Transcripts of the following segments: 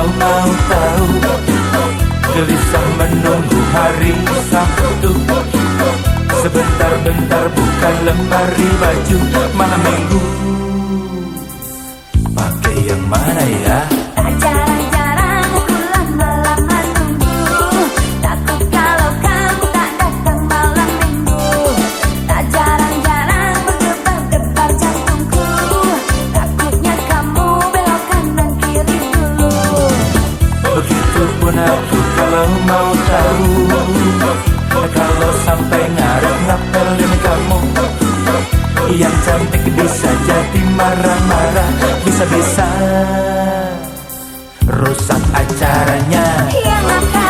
Kalau mau tahu Gelisah menunggu hari Sabtu. Sebentar-bentar bukan lemari baju Malam minggu. Pakai yang mana ya? bisa jadi marah-marah Bisa-bisa rusak acaranya. Ya maka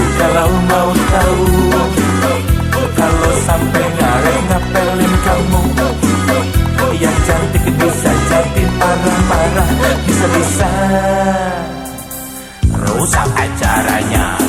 Kalau mau tahu Kalau sampai ngarep ngapelin kamu Yang cantik bisa jadi parah-parah Bisa-bisa Rusak acaranya.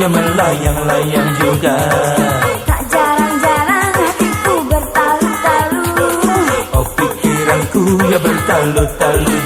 dia melayang-layang juga. Tak jarang-jarang hatiku bertalu-talu. Oh pikiranku ya bertalu-talu.